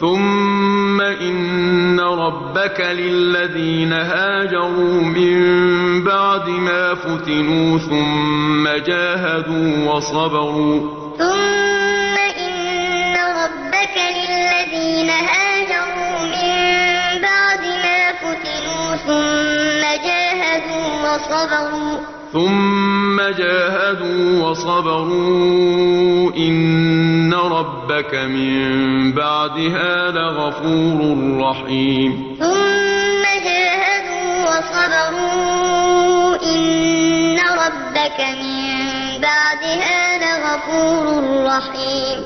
ثُمَّ إِنَّ رَبَّكَ لِلَّذِينَ هَاجَرُوا مِن بَعْدِ مَا فُتِنُوا ثُمَّ جَاهَدُوا وَصَبَرُوا ثُمَّ إِنَّ رَبَّكَ لِلَّذِينَ هَاجَرُوا مِن بَعْدِ مَا فُتِنُوا ثُمَّ جَاهَدُوا وَصَبَرُوا إِنَّ رَبَّكَ مِن بَعْدِهَا لَغَفُورٌ رَّحِيمٌ ثُمَّ جَاهَدُوا وَصَبَرُوا إِنَّ رَبَّكَ مِن بَعْدِهَا لَغَفُورٌ رَّحِيمٌ